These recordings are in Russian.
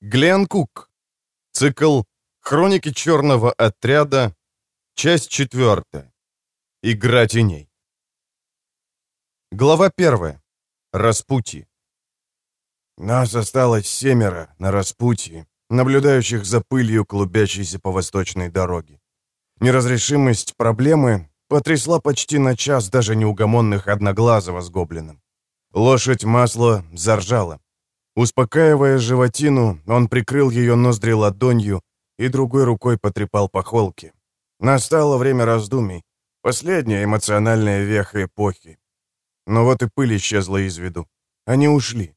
Глен Кук. Цикл «Хроники черного отряда». Часть четвертая. Игра теней. Глава первая. Распутье. Нас осталось семеро на распутье, наблюдающих за пылью, клубящейся по восточной дороге. Неразрешимость проблемы потрясла почти на час даже неугомонных Одноглазого с гоблином. Лошадь масла заржала. Успокаивая животину, он прикрыл ее ноздри ладонью и другой рукой потрепал по холке. Настало время раздумий, последняя эмоциональная веха эпохи. Но вот и пыль исчезла из виду. Они ушли.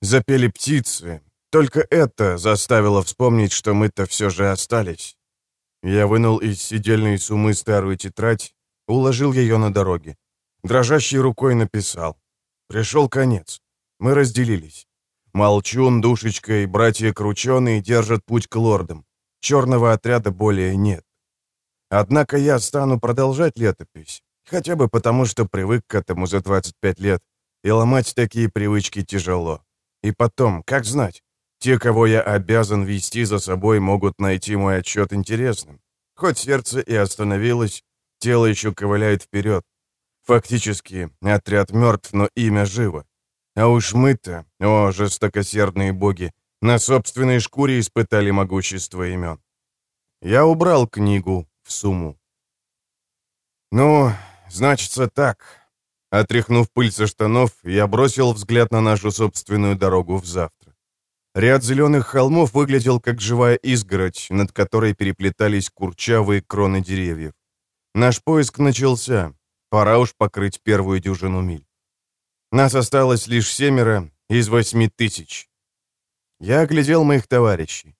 Запели птицы. Только это заставило вспомнить, что мы-то все же остались. Я вынул из сидельной сумы старую тетрадь, уложил ее на дороге. Дрожащей рукой написал. Пришел конец. Мы разделились. Молчун, Душечка и братья Крученые держат путь к лордам. Черного отряда более нет. Однако я стану продолжать летопись, хотя бы потому, что привык к этому за 25 лет, и ломать такие привычки тяжело. И потом, как знать, те, кого я обязан вести за собой, могут найти мой отчет интересным. Хоть сердце и остановилось, тело еще ковыляет вперед. Фактически, отряд мертв, но имя живо. А уж мы-то, о, жестокосердные боги, на собственной шкуре испытали могущество имен. Я убрал книгу в сумму. Ну, значится так. Отряхнув пыль со штанов, я бросил взгляд на нашу собственную дорогу в завтра. Ряд зеленых холмов выглядел как живая изгородь, над которой переплетались курчавые кроны деревьев. Наш поиск начался. Пора уж покрыть первую дюжину миль. Нас осталось лишь семеро из восьми тысяч. Я оглядел моих товарищей.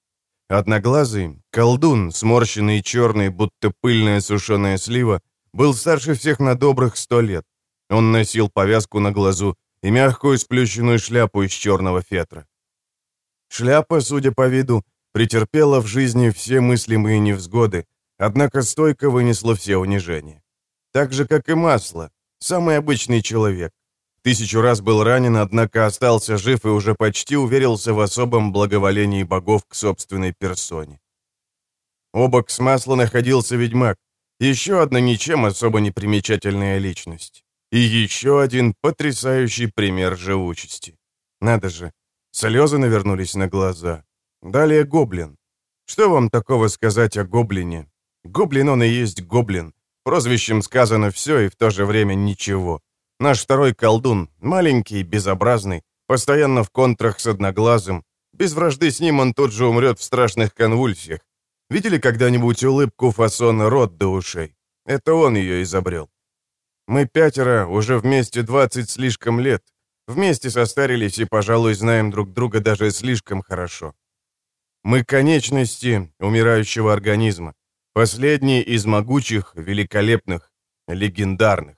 Одноглазый, колдун, сморщенный и черный, будто пыльная сушеная слива, был старше всех на добрых сто лет. Он носил повязку на глазу и мягкую сплющенную шляпу из черного фетра. Шляпа, судя по виду, претерпела в жизни все мыслимые невзгоды, однако стойко вынесла все унижения. Так же, как и масло, самый обычный человек. Тысячу раз был ранен, однако остался жив и уже почти уверился в особом благоволении богов к собственной персоне. Обок с масла находился ведьмак, еще одна ничем особо не примечательная личность. И еще один потрясающий пример живучести. Надо же, слезы навернулись на глаза. Далее гоблин. Что вам такого сказать о гоблине? Гоблин он и есть гоблин. Прозвищем сказано все и в то же время ничего. Наш второй колдун, маленький, безобразный, постоянно в контрах с одноглазым. Без вражды с ним он тут же умрет в страшных конвульсиях. Видели когда-нибудь улыбку фасона рот до ушей? Это он ее изобрел. Мы пятеро уже вместе двадцать слишком лет. Вместе состарились и, пожалуй, знаем друг друга даже слишком хорошо. Мы конечности умирающего организма. Последние из могучих, великолепных, легендарных.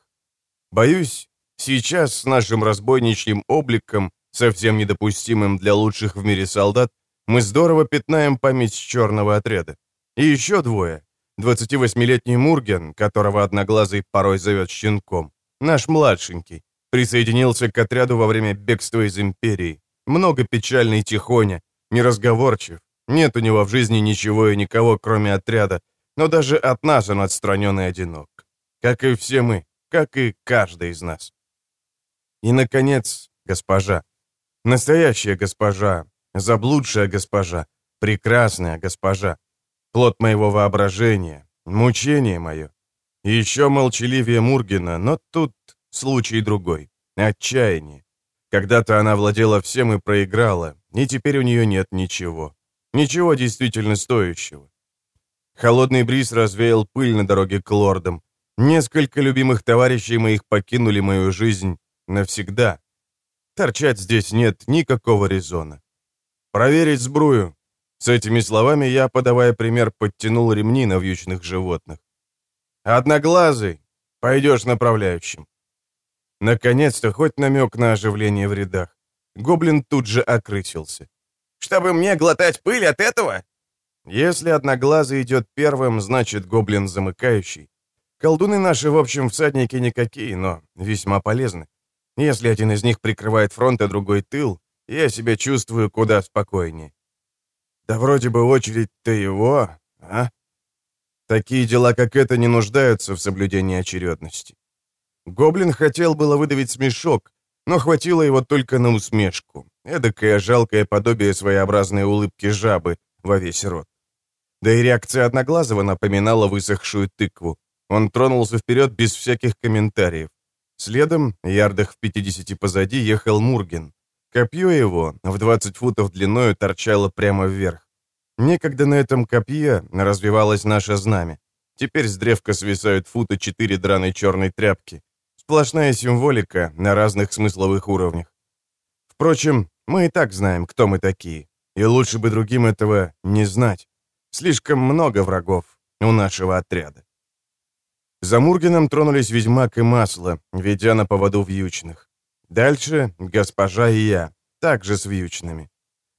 Боюсь, Сейчас с нашим разбойничьим обликом, совсем недопустимым для лучших в мире солдат, мы здорово пятнаем память черного отряда. И еще двое. 28-летний Мурген, которого Одноглазый порой зовет щенком, наш младшенький, присоединился к отряду во время бегства из Империи. Много печальный тихоня, неразговорчив. Нет у него в жизни ничего и никого, кроме отряда, но даже от нас он отстранен и одинок. Как и все мы, как и каждый из нас. И, наконец, госпожа. Настоящая госпожа, заблудшая госпожа, прекрасная госпожа. Плод моего воображения, мучение мое. Еще молчаливее Мургина, но тут случай другой. Отчаяние. Когда-то она владела всем и проиграла, и теперь у нее нет ничего. Ничего действительно стоящего. Холодный бриз развеял пыль на дороге к лордам. Несколько любимых товарищей моих покинули мою жизнь, Навсегда. Торчать здесь нет никакого резона. Проверить сбрую. С этими словами я, подавая пример, подтянул ремни на вьючных животных. Одноглазый, пойдешь направляющим. Наконец-то хоть намек на оживление в рядах. Гоблин тут же окрысился. «Чтобы мне глотать пыль от этого?» Если Одноглазый идет первым, значит гоблин замыкающий. Колдуны наши, в общем, всадники никакие, но весьма полезны. Если один из них прикрывает фронт, а другой тыл, я себя чувствую куда спокойнее. Да вроде бы очередь-то его, а? Такие дела, как это, не нуждаются в соблюдении очередности. Гоблин хотел было выдавить смешок, но хватило его только на усмешку. Эдакое жалкое подобие своеобразной улыбки жабы во весь рот. Да и реакция Одноглазого напоминала высохшую тыкву. Он тронулся вперед без всяких комментариев. Следом, ярдах в 50 позади, ехал Мурген. Копье его, в 20 футов длиною, торчало прямо вверх. Некогда на этом копье развивалось наше знамя. Теперь с древка свисают фута четыре драной черной тряпки. Сплошная символика на разных смысловых уровнях. Впрочем, мы и так знаем, кто мы такие. И лучше бы другим этого не знать. Слишком много врагов у нашего отряда. За Мургином тронулись ведьмак и масло, ведя на поводу вьючных. Дальше госпожа и я, также с вьючными.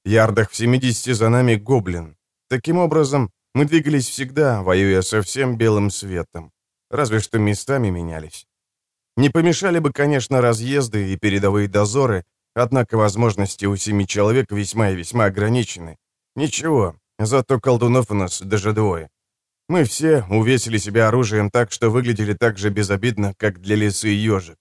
Ярдах в 70 за нами гоблин. Таким образом, мы двигались всегда, воюя со всем белым светом. Разве что местами менялись. Не помешали бы, конечно, разъезды и передовые дозоры, однако возможности у семи человек весьма и весьма ограничены. Ничего, зато колдунов у нас даже двое. Мы все увесили себя оружием так, что выглядели так же безобидно, как для лисы ежик.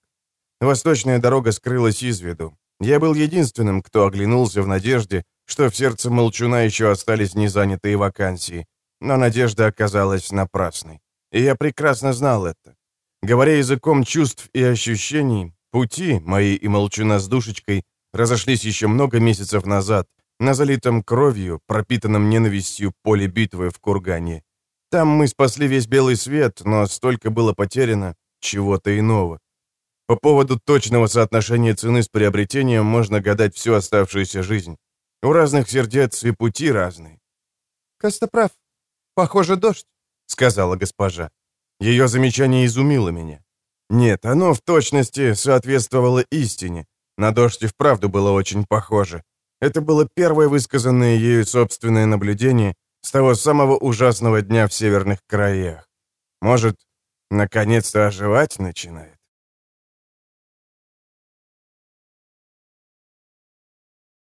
Восточная дорога скрылась из виду. Я был единственным, кто оглянулся в надежде, что в сердце молчуна еще остались незанятые вакансии. Но надежда оказалась напрасной. И я прекрасно знал это. Говоря языком чувств и ощущений, пути мои и молчуна с душечкой разошлись еще много месяцев назад на залитом кровью, пропитанном ненавистью поле битвы в Кургане. Там мы спасли весь белый свет, но столько было потеряно чего-то иного. По поводу точного соотношения цены с приобретением можно гадать всю оставшуюся жизнь. У разных сердец и пути разные. «Костоправ, похоже, дождь», — сказала госпожа. Ее замечание изумило меня. Нет, оно в точности соответствовало истине. На дождь и вправду было очень похоже. Это было первое высказанное ею собственное наблюдение с того самого ужасного дня в северных краях. Может, наконец-то оживать начинает?